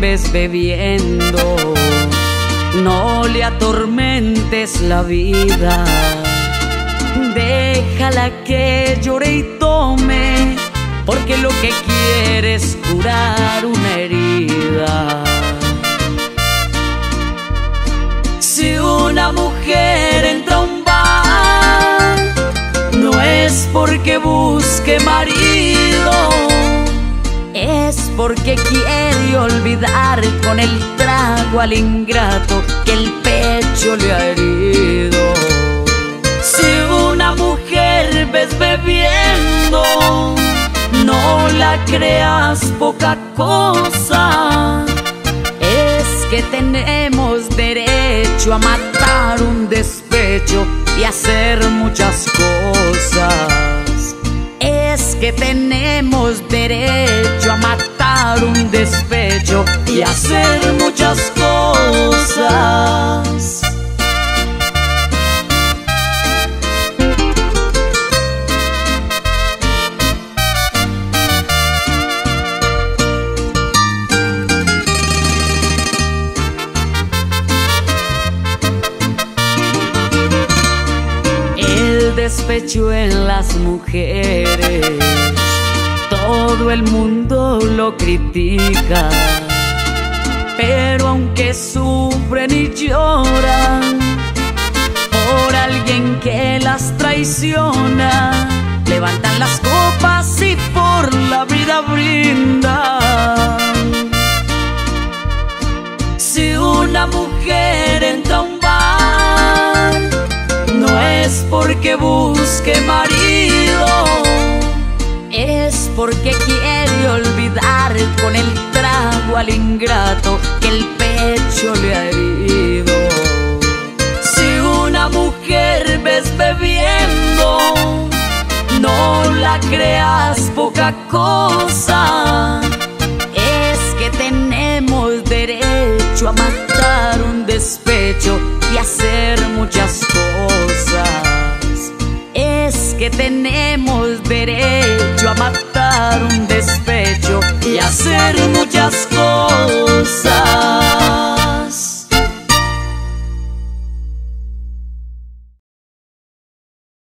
ves bebiendo, no le atormentes la vida. Déjala que llore y tome, porque lo que quiere es curar una herida. Si una mujer entra a un bar, no es porque busque marido, es porque quiere olvidar con el trago al ingrato que el pecho le ha herido. Si una mujer ves bebiendo, no la creas poca cosa. Es que tenemos derecho a matar un despecho y hacer muchas cosas. Un despecho y hacer muchas cosas. El despecho en las mujeres, todo el mundo lo critica. Pero aunque sufren y lloran por alguien que las traiciona, levantan las copas y por la vida brindan. Si una mujer entra a un bar, no es porque busque marido, es porque quiere olvidar con el trago al ingrato que el pecho le ha herido. Si una mujer ves bebiendo, no la creas poca cosa. Es que tenemos derecho a matar un despecho y hacer muchas cosas.